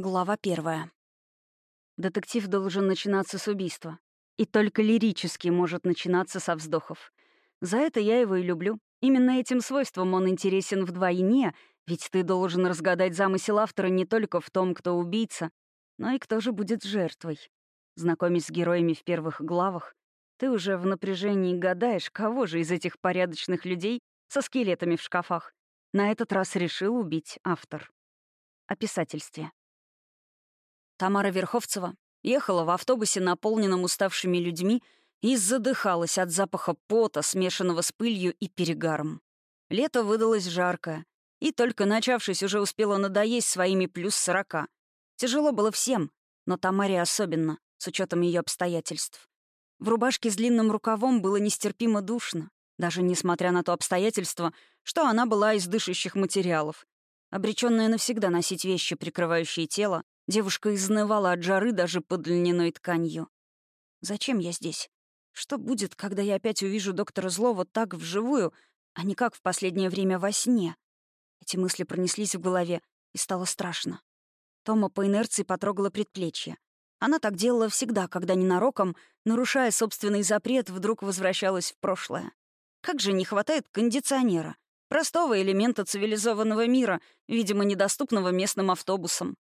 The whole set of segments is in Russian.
Глава первая. Детектив должен начинаться с убийства. И только лирически может начинаться со вздохов. За это я его и люблю. Именно этим свойством он интересен вдвойне, ведь ты должен разгадать замысел автора не только в том, кто убийца, но и кто же будет жертвой. Знакомясь с героями в первых главах, ты уже в напряжении гадаешь, кого же из этих порядочных людей со скелетами в шкафах на этот раз решил убить автор. О писательстве. Тамара Верховцева ехала в автобусе, наполненном уставшими людьми, и задыхалась от запаха пота, смешанного с пылью и перегаром. Лето выдалось жаркое, и только начавшись уже успела надоесть своими плюс сорока. Тяжело было всем, но Тамаре особенно, с учетом ее обстоятельств. В рубашке с длинным рукавом было нестерпимо душно, даже несмотря на то обстоятельство, что она была из дышащих материалов. Обреченная навсегда носить вещи, прикрывающие тело, Девушка изнывала от жары даже под льняной тканью. «Зачем я здесь? Что будет, когда я опять увижу доктора Злова так вживую, а не как в последнее время во сне?» Эти мысли пронеслись в голове, и стало страшно. Тома по инерции потрогала предплечье. Она так делала всегда, когда ненароком, нарушая собственный запрет, вдруг возвращалась в прошлое. Как же не хватает кондиционера, простого элемента цивилизованного мира, видимо, недоступного местным автобусам.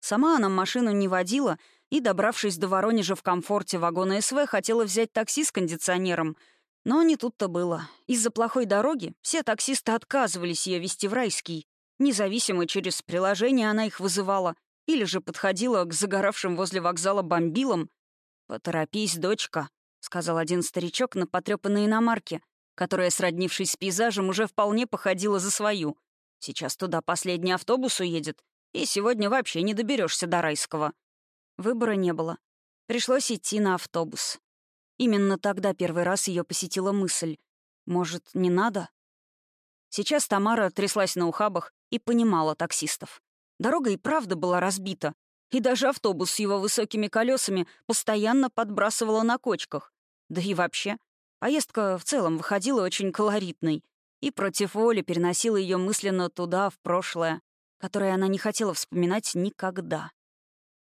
Сама она машину не водила и, добравшись до Воронежа в комфорте вагона СВ, хотела взять такси с кондиционером. Но не тут-то было. Из-за плохой дороги все таксисты отказывались ее вести в райский. Независимо через приложение она их вызывала или же подходила к загоравшим возле вокзала бомбилам. «Поторопись, дочка», — сказал один старичок на потрёпанной иномарке, которая, сроднившись с пейзажем, уже вполне походила за свою. «Сейчас туда последний автобус уедет, и сегодня вообще не доберешься до райского. Выбора не было. Пришлось идти на автобус. Именно тогда первый раз ее посетила мысль. Может, не надо? Сейчас Тамара тряслась на ухабах и понимала таксистов. Дорога и правда была разбита, и даже автобус с его высокими колесами постоянно подбрасывала на кочках. Да и вообще, поездка в целом выходила очень колоритной и против воли переносила ее мысленно туда, в прошлое которое она не хотела вспоминать никогда.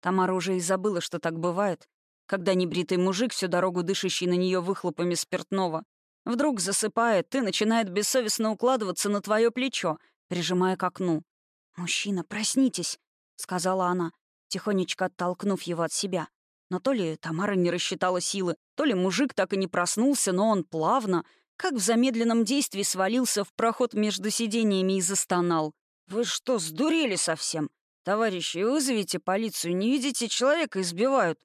Тамара уже и забыла, что так бывает, когда небритый мужик, всю дорогу дышащий на нее выхлопами спиртного, вдруг засыпает и начинает бессовестно укладываться на твое плечо, прижимая к окну. «Мужчина, проснитесь», — сказала она, тихонечко оттолкнув его от себя. Но то ли Тамара не рассчитала силы, то ли мужик так и не проснулся, но он плавно, как в замедленном действии, свалился в проход между сидениями и застонал. «Вы что, сдурели совсем? Товарищи, вызовите полицию, не видите, человека избивают!»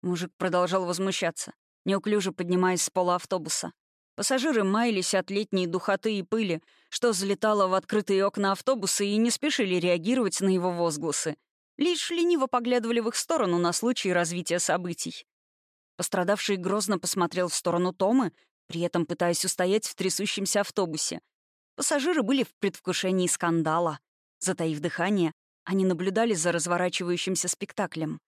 Мужик продолжал возмущаться, неуклюже поднимаясь с пола автобуса. Пассажиры маялись от летней духоты и пыли, что залетало в открытые окна автобуса и не спешили реагировать на его возгласы. Лишь лениво поглядывали в их сторону на случай развития событий. Пострадавший грозно посмотрел в сторону Томы, при этом пытаясь устоять в трясущемся автобусе, Пассажиры были в предвкушении скандала. Затаив дыхание, они наблюдали за разворачивающимся спектаклем.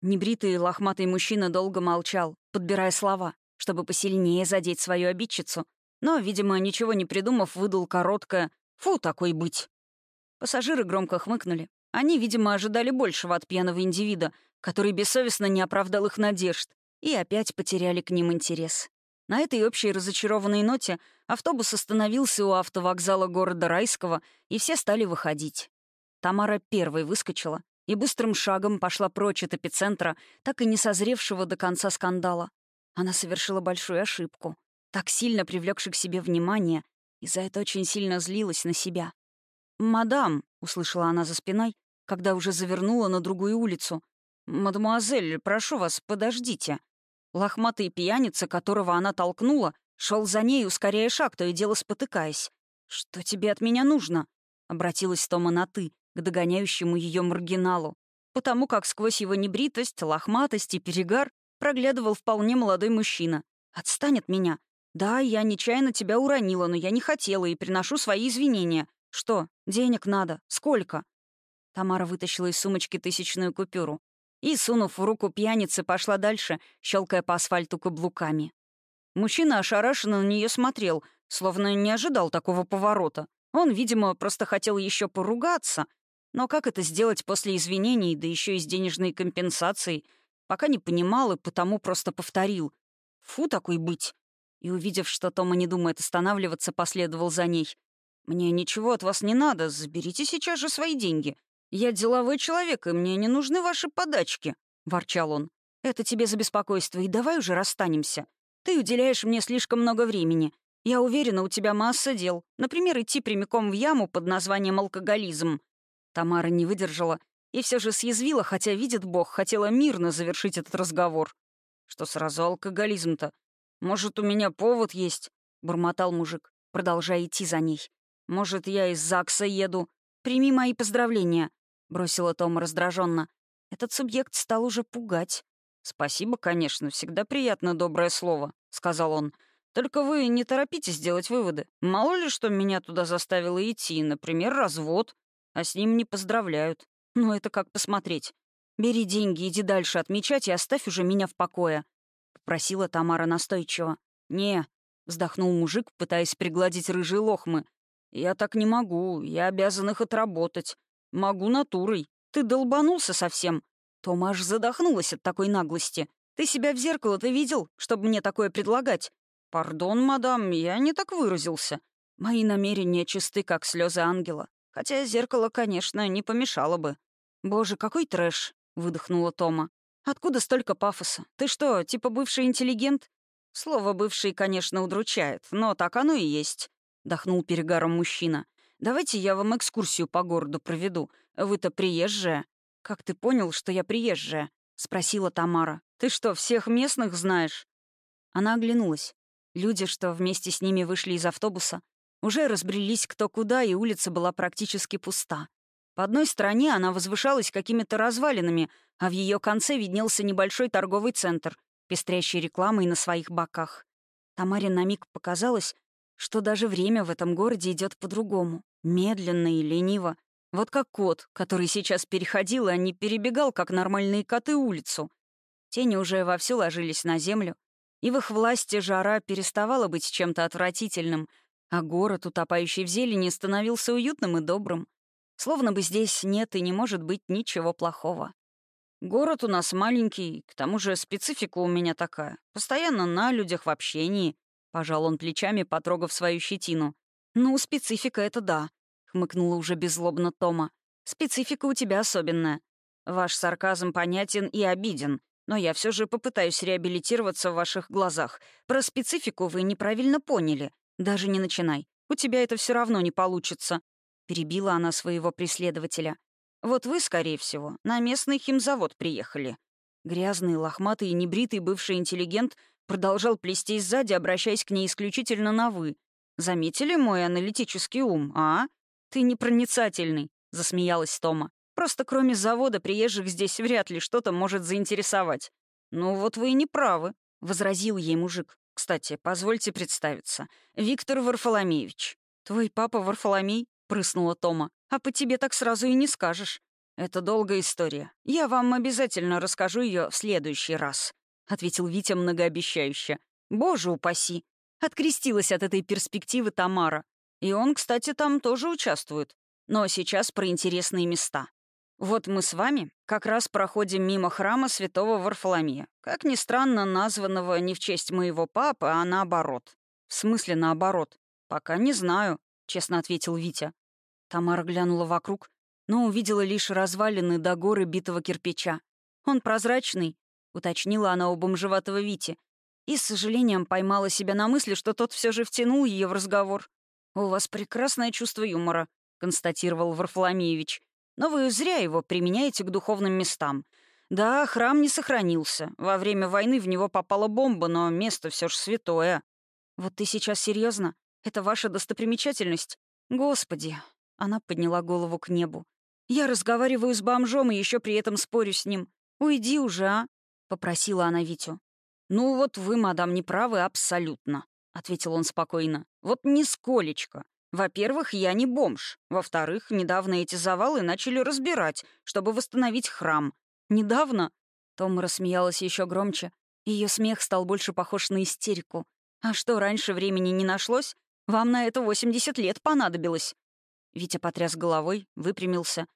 Небритый лохматый мужчина долго молчал, подбирая слова, чтобы посильнее задеть свою обидчицу, но, видимо, ничего не придумав, выдал короткое «Фу, такой быть!». Пассажиры громко хмыкнули. Они, видимо, ожидали большего от пьяного индивида, который бессовестно не оправдал их надежд, и опять потеряли к ним интерес. На этой общей разочарованной ноте автобус остановился у автовокзала города Райского, и все стали выходить. Тамара первой выскочила и быстрым шагом пошла прочь от эпицентра, так и не созревшего до конца скандала. Она совершила большую ошибку, так сильно привлекши к себе внимание, и за это очень сильно злилась на себя. «Мадам», — услышала она за спиной, когда уже завернула на другую улицу, «Мадемуазель, прошу вас, подождите». Лохматый пьяница, которого она толкнула, шел за ней, ускоряя шаг, то и дело спотыкаясь. «Что тебе от меня нужно?» — обратилась Тома на «ты», к догоняющему ее маргиналу, потому как сквозь его небритость, лохматость и перегар проглядывал вполне молодой мужчина. «Отстань от меня. Да, я нечаянно тебя уронила, но я не хотела и приношу свои извинения. Что, денег надо? Сколько?» Тамара вытащила из сумочки тысячную купюру и, сунув в руку пьяницы, пошла дальше, щелкая по асфальту каблуками. Мужчина ошарашенно на нее смотрел, словно не ожидал такого поворота. Он, видимо, просто хотел еще поругаться, Но как это сделать после извинений, да еще и с денежной компенсацией, пока не понимал и потому просто повторил. Фу, такой быть. И, увидев, что Тома не думает останавливаться, последовал за ней. «Мне ничего от вас не надо, заберите сейчас же свои деньги. Я деловой человек, и мне не нужны ваши подачки», — ворчал он. «Это тебе за беспокойство, и давай уже расстанемся. Ты уделяешь мне слишком много времени. Я уверена, у тебя масса дел. Например, идти прямиком в яму под названием алкоголизм». Тамара не выдержала и все же съязвила, хотя, видит Бог, хотела мирно завершить этот разговор. «Что сразу алкоголизм-то? Может, у меня повод есть?» — бормотал мужик, продолжая идти за ней. «Может, я из ЗАГСа еду? Прими мои поздравления», — бросила Тома раздраженно. Этот субъект стал уже пугать. «Спасибо, конечно, всегда приятно доброе слово», — сказал он. «Только вы не торопитесь делать выводы. Мало ли, что меня туда заставило идти, например, развод, а с ним не поздравляют. Ну, это как посмотреть. Бери деньги, иди дальше отмечать и оставь уже меня в покое», — попросила Тамара настойчиво. «Не», — вздохнул мужик, пытаясь пригладить рыжие лохмы. «Я так не могу, я обязан их отработать. Могу натурой. Ты долбанулся совсем. Тома аж задохнулась от такой наглости. «Ты себя в зеркало-то видел, чтобы мне такое предлагать?» «Пардон, мадам, я не так выразился. Мои намерения чисты, как слезы ангела. Хотя зеркало, конечно, не помешало бы». «Боже, какой трэш!» — выдохнула Тома. «Откуда столько пафоса? Ты что, типа бывший интеллигент?» «Слово «бывший», конечно, удручает, но так оно и есть», — дохнул перегаром мужчина. «Давайте я вам экскурсию по городу проведу. Вы-то приезжая». «Как ты понял, что я приезжая?» — спросила Тамара. «Ты что, всех местных знаешь?» Она оглянулась. Люди, что вместе с ними вышли из автобуса, уже разбрелись кто куда, и улица была практически пуста. По одной стороне она возвышалась какими-то развалинами, а в ее конце виднелся небольшой торговый центр, пестрящий рекламой на своих боках. Тамаре на миг показалось, что даже время в этом городе идет по-другому, медленно и лениво, вот как кот, который сейчас переходил, а не перебегал, как нормальные коты, улицу. Тени уже вовсю ложились на землю, и в их власти жара переставала быть чем-то отвратительным, а город, утопающий в зелени, становился уютным и добрым. Словно бы здесь нет и не может быть ничего плохого. Город у нас маленький, к тому же специфика у меня такая. Постоянно на людях в общении. Пожал он плечами, потрогав свою щетину. Ну, специфика — это да хмыкнула уже беззлобно Тома. «Специфика у тебя особенная. Ваш сарказм понятен и обиден, но я все же попытаюсь реабилитироваться в ваших глазах. Про специфику вы неправильно поняли. Даже не начинай. У тебя это все равно не получится», — перебила она своего преследователя. «Вот вы, скорее всего, на местный химзавод приехали». Грязный, лохматый и небритый бывший интеллигент продолжал плестись сзади, обращаясь к ней исключительно на «вы». «Заметили мой аналитический ум, а? «Ты непроницательный», — засмеялась Тома. «Просто кроме завода приезжих здесь вряд ли что-то может заинтересовать». «Ну вот вы и не правы», — возразил ей мужик. «Кстати, позвольте представиться. Виктор Варфоломеевич». «Твой папа Варфоломей?» — прыснула Тома. «А по тебе так сразу и не скажешь». «Это долгая история. Я вам обязательно расскажу ее в следующий раз», — ответил Витя многообещающе. «Боже упаси!» Открестилась от этой перспективы Тамара. И он, кстати, там тоже участвует. Но сейчас про интересные места. Вот мы с вами как раз проходим мимо храма святого Варфоломея. Как ни странно, названного не в честь моего папы, а наоборот. В смысле наоборот? Пока не знаю, честно ответил Витя. Тамара глянула вокруг, но увидела лишь развалины до горы битого кирпича. Он прозрачный, уточнила она у бомжеватого Вити, и с сожалением поймала себя на мысли, что тот все же втянул ее в разговор. «У вас прекрасное чувство юмора», — констатировал Варфоломеевич. «Но вы зря его применяете к духовным местам. Да, храм не сохранился. Во время войны в него попала бомба, но место все же святое». «Вот ты сейчас серьезно? Это ваша достопримечательность? Господи!» Она подняла голову к небу. «Я разговариваю с бомжом и еще при этом спорю с ним. Уйди уже, а?» — попросила она Витю. «Ну вот вы, мадам, не правы абсолютно», — ответил он спокойно. Вот нисколечко. Во-первых, я не бомж. Во-вторых, недавно эти завалы начали разбирать, чтобы восстановить храм. Недавно? Том рассмеялась еще громче. Ее смех стал больше похож на истерику. А что, раньше времени не нашлось? Вам на это 80 лет понадобилось. Витя потряс головой, выпрямился.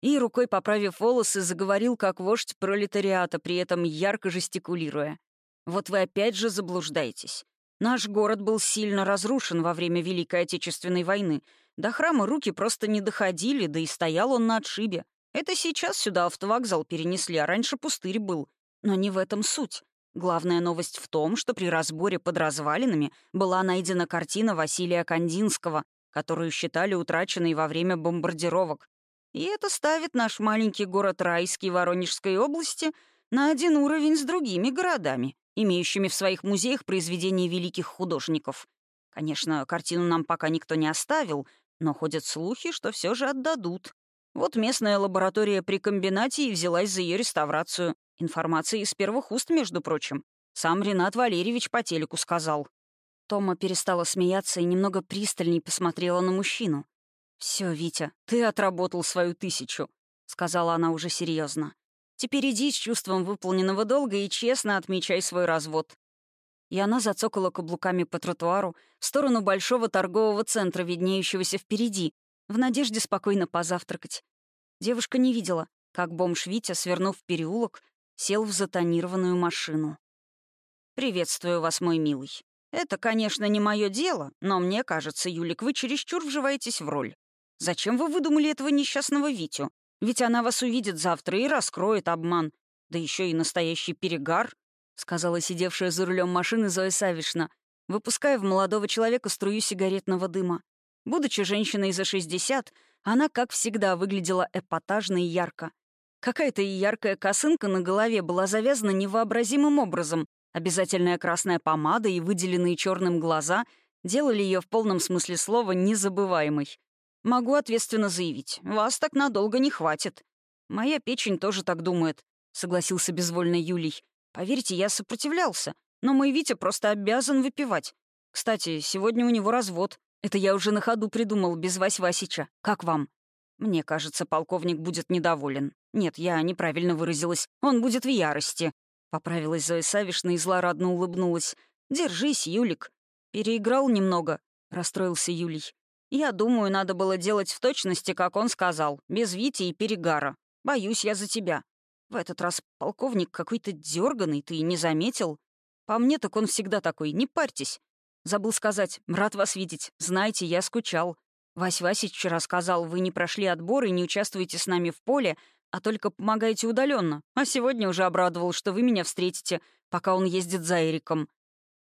И, рукой поправив волосы, заговорил как вождь пролетариата, при этом ярко жестикулируя. «Вот вы опять же заблуждаетесь. Наш город был сильно разрушен во время Великой Отечественной войны. До храма руки просто не доходили, да и стоял он на отшибе. Это сейчас сюда автовокзал перенесли, а раньше пустырь был. Но не в этом суть. Главная новость в том, что при разборе под развалинами была найдена картина Василия Кандинского, которую считали утраченной во время бомбардировок. И это ставит наш маленький город Райский Воронежской области на один уровень с другими городами, имеющими в своих музеях произведения великих художников. Конечно, картину нам пока никто не оставил, но ходят слухи, что все же отдадут. Вот местная лаборатория при комбинате и взялась за ее реставрацию. Информация из первых уст, между прочим. Сам Ренат Валерьевич по телеку сказал. Тома перестала смеяться и немного пристальней посмотрела на мужчину. Все, Витя, ты отработал свою тысячу», — сказала она уже серьезно. «Теперь иди с чувством выполненного долга и честно отмечай свой развод». И она зацокала каблуками по тротуару в сторону большого торгового центра, виднеющегося впереди, в надежде спокойно позавтракать. Девушка не видела, как бомж Витя, свернув в переулок, сел в затонированную машину. «Приветствую вас, мой милый. Это, конечно, не мое дело, но мне кажется, Юлик, вы чересчур вживаетесь в роль. Зачем вы выдумали этого несчастного Витю? Ведь она вас увидит завтра и раскроет обман. Да еще и настоящий перегар», — сказала сидевшая за рулем машины Зоя Савишна, выпуская в молодого человека струю сигаретного дыма. Будучи женщиной за 60, она, как всегда, выглядела эпатажно и ярко. Какая-то яркая косынка на голове была завязана невообразимым образом. Обязательная красная помада и выделенные черным глаза делали ее в полном смысле слова незабываемой. Могу ответственно заявить, вас так надолго не хватит. Моя печень тоже так думает, согласился безвольно Юлий. Поверьте, я сопротивлялся, но мой Витя просто обязан выпивать. Кстати, сегодня у него развод. Это я уже на ходу придумал, без Вась Васича. Как вам? Мне кажется, полковник будет недоволен. Нет, я неправильно выразилась. Он будет в ярости. Поправилась Зоя Савишна и злорадно улыбнулась. «Держись, Юлик». «Переиграл немного», — расстроился Юлий. Я думаю, надо было делать в точности, как он сказал, без Вити и перегара. Боюсь я за тебя. В этот раз полковник какой-то дерганый, ты не заметил? По мне так он всегда такой, не парьтесь. Забыл сказать, рад вас видеть. Знаете, я скучал. Вась Васич вчера сказал, вы не прошли отбор и не участвуете с нами в поле, а только помогаете удаленно. А сегодня уже обрадовал, что вы меня встретите, пока он ездит за Эриком.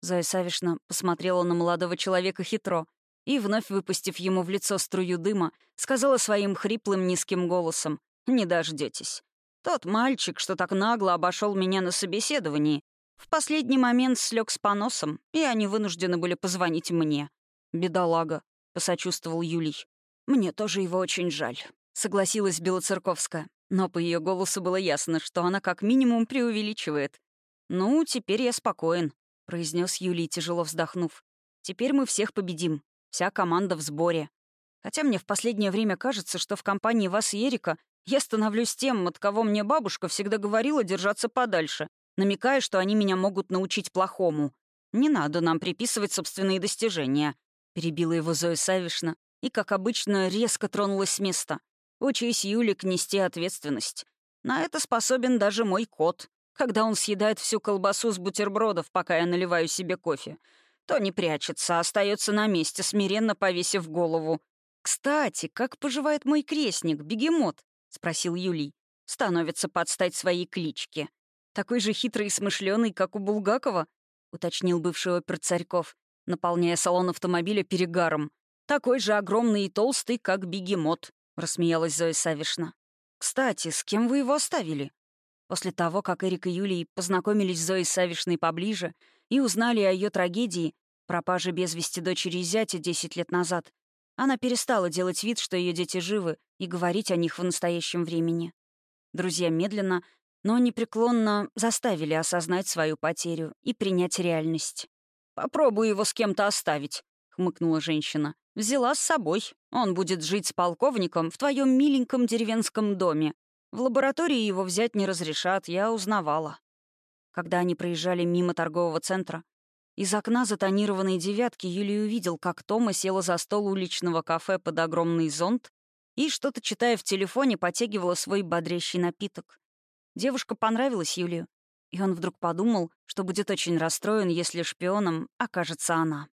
Зоя Савишна посмотрела на молодого человека хитро — и, вновь выпустив ему в лицо струю дыма, сказала своим хриплым низким голосом «Не дождетесь. Тот мальчик, что так нагло обошел меня на собеседовании, в последний момент слег с поносом, и они вынуждены были позвонить мне. «Бедолага», — посочувствовал Юлий. «Мне тоже его очень жаль», — согласилась Белоцерковская. Но по ее голосу было ясно, что она как минимум преувеличивает. «Ну, теперь я спокоен», — произнес Юлий, тяжело вздохнув. «Теперь мы всех победим. Вся команда в сборе. Хотя мне в последнее время кажется, что в компании вас и Эрика я становлюсь тем, от кого мне бабушка всегда говорила держаться подальше, намекая, что они меня могут научить плохому. Не надо нам приписывать собственные достижения. Перебила его Зоя Савишна и, как обычно, резко тронулась с места. Учись, Юлик, нести ответственность. На это способен даже мой кот, когда он съедает всю колбасу с бутербродов, пока я наливаю себе кофе то не прячется, а остается на месте, смиренно повесив голову. «Кстати, как поживает мой крестник, бегемот?» — спросил Юлий. «Становится подстать своей кличке. Такой же хитрый и смышленый, как у Булгакова?» — уточнил бывший опер Царьков, наполняя салон автомобиля перегаром. «Такой же огромный и толстый, как бегемот», — рассмеялась Зоя Савишна. «Кстати, с кем вы его оставили?» После того, как Эрик и Юлий познакомились с Зоей Савишной поближе и узнали о ее трагедии, пропаже без вести дочери и зятя 10 лет назад, она перестала делать вид, что ее дети живы, и говорить о них в настоящем времени. Друзья медленно, но непреклонно заставили осознать свою потерю и принять реальность. «Попробуй его с кем-то оставить», — хмыкнула женщина. «Взяла с собой. Он будет жить с полковником в твоем миленьком деревенском доме. В лаборатории его взять не разрешат, я узнавала. Когда они проезжали мимо торгового центра, из окна затонированной девятки Юлий увидел, как Тома села за стол уличного кафе под огромный зонт и, что-то читая в телефоне, потягивала свой бодрящий напиток. Девушка понравилась Юлию, и он вдруг подумал, что будет очень расстроен, если шпионом окажется она.